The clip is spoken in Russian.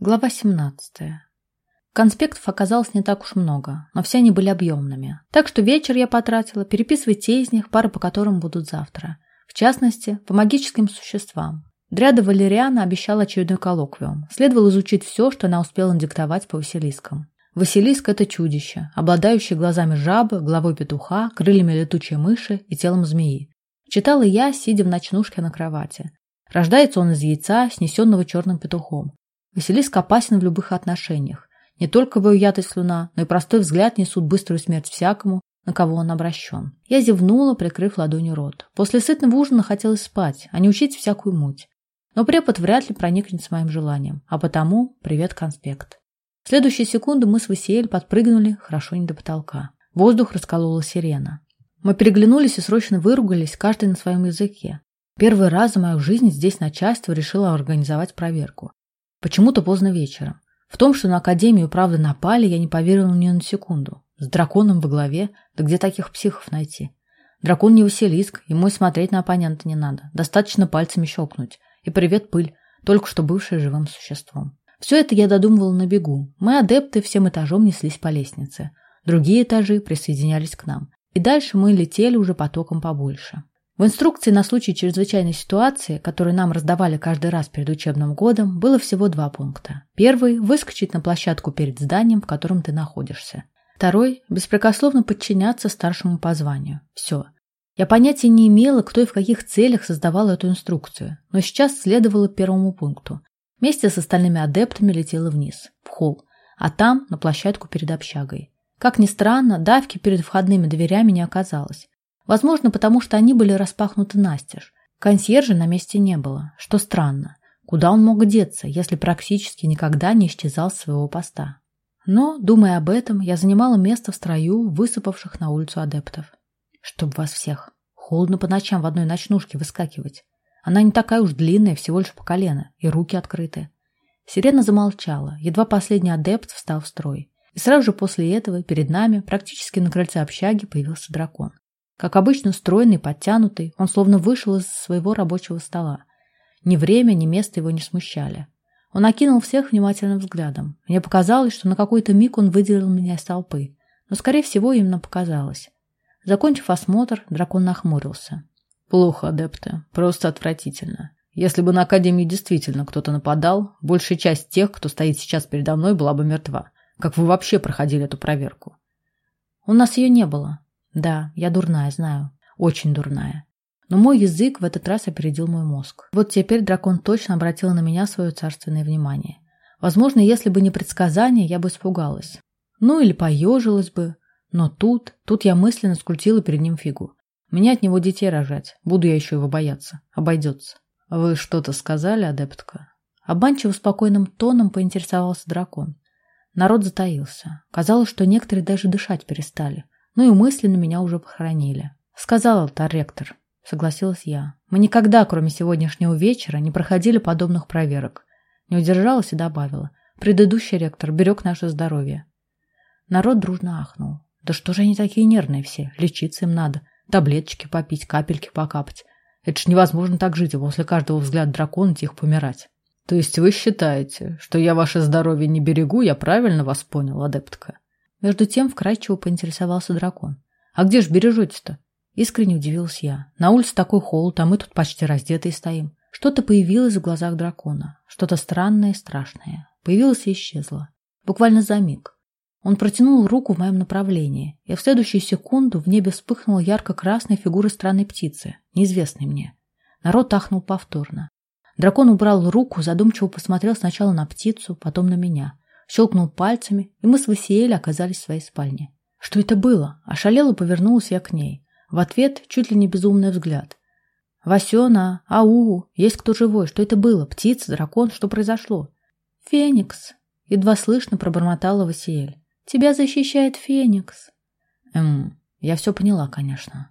Глава 17. Конспектов оказалось не так уж много, но все они были объемными. Так что вечер я потратила переписывать те из них, пары по которым будут завтра. В частности, по магическим существам. Дряда Валериана обещала очередной коллоквиум. Следовало изучить все, что она успела диктовать по Василискам. Василиск – это чудище, обладающее глазами жабы, головой петуха, крыльями летучей мыши и телом змеи. Читала я, сидя в ночнушке на кровати. Рождается он из яйца, снесенного черным петухом. Василиск опасен в любых отношениях. Не только его яд и слюна, но и простой взгляд несут быструю смерть всякому, на кого он обращен. Я зевнула, прикрыв ладонью рот. После сытного ужина хотелось спать, а не учить всякую муть. Но препод вряд ли проникнет с моим желанием, а потому привет, конспект. В следующую секунду мы с Васиэль подпрыгнули хорошо не до потолка. Воздух расколола сирена. Мы переглянулись и срочно выругались, каждый на своем языке. Первый раз за мою жизнь здесь начальство решило организовать проверку. Почему-то поздно вечером. В том, что на Академию правда напали, я не поверила ни на секунду. С драконом во главе, да где таких психов найти? Дракон не Василиск, ему и смотреть на оппонента не надо. Достаточно пальцами щелкнуть. И привет, пыль, только что бывшая живым существом. Все это я додумывала на бегу. Мы, адепты, всем этажом неслись по лестнице. Другие этажи присоединялись к нам. И дальше мы летели уже потоком побольше. В инструкции на случай чрезвычайной ситуации, которую нам раздавали каждый раз перед учебным годом, было всего два пункта. Первый – выскочить на площадку перед зданием, в котором ты находишься. Второй – беспрекословно подчиняться старшему по званию. Все. Я понятия не имела, кто и в каких целях создавал эту инструкцию, но сейчас следовало первому пункту. Вместе с остальными адептами летела вниз, в холл, а там – на площадку перед общагой. Как ни странно, давки перед входными дверями не оказалось. Возможно, потому что они были распахнуты настежь. Консьержа на месте не было, что странно. Куда он мог деться, если практически никогда не исчезал с своего поста? Но, думая об этом, я занимала место в строю высыпавших на улицу адептов. Чтоб вас всех. Холодно по ночам в одной ночнушке выскакивать. Она не такая уж длинная, всего лишь по колено, и руки открыты. Сирена замолчала, едва последний адепт встал в строй. И сразу же после этого перед нами, практически на крыльце общаги, появился дракон. Как обычно, стройный, подтянутый, он словно вышел из своего рабочего стола. Ни время, ни место его не смущали. Он окинул всех внимательным взглядом. Мне показалось, что на какой-то миг он выделил меня из толпы. Но, скорее всего, именно показалось. Закончив осмотр, дракон нахмурился. «Плохо, адепты. Просто отвратительно. Если бы на Академии действительно кто-то нападал, большая часть тех, кто стоит сейчас передо мной, была бы мертва. Как вы вообще проходили эту проверку?» «У нас ее не было», да, я дурная, знаю. Очень дурная. Но мой язык в этот раз опередил мой мозг. Вот теперь дракон точно обратил на меня свое царственное внимание. Возможно, если бы не предсказание, я бы испугалась. Ну или поежилась бы. Но тут, тут я мысленно скрутила перед ним фигу. Меня от него детей рожать. Буду я еще его бояться. Обойдется. Вы что-то сказали, адептка? Обманчиво спокойным тоном поинтересовался дракон. Народ затаился. Казалось, что некоторые даже дышать перестали. Ну и мысленно меня уже похоронили. Сказал алтар-ректор. Согласилась я. Мы никогда, кроме сегодняшнего вечера, не проходили подобных проверок. Не удержалась и добавила. Предыдущий ректор берег наше здоровье. Народ дружно ахнул. Да что же они такие нервные все? Лечиться им надо. Таблеточки попить, капельки покапать. Это ж невозможно так жить, и после каждого взгляда дракона тихо помирать. То есть вы считаете, что я ваше здоровье не берегу, я правильно вас понял, адептка? Между тем вкрадчиво поинтересовался дракон. «А где ж бережете-то?» Искренне удивилась я. «На улице такой холод, а мы тут почти раздетые стоим». Что-то появилось в глазах дракона. Что-то странное и страшное. Появилось и исчезло. Буквально за миг. Он протянул руку в моем направлении, и в следующую секунду в небе вспыхнула ярко-красная фигура странной птицы, неизвестной мне. Народ ахнул повторно. Дракон убрал руку, задумчиво посмотрел сначала на птицу, потом на меня щелкнул пальцами, и мы с Васиэль оказались в своей спальне. Что это было? Ошалело повернулась я к ней. В ответ чуть ли не безумный взгляд. «Васена! Ау! Есть кто живой? Что это было? Птица? Дракон? Что произошло?» «Феникс!» — едва слышно пробормотала Васиэль. «Тебя защищает Феникс!» «Эм, я все поняла, конечно.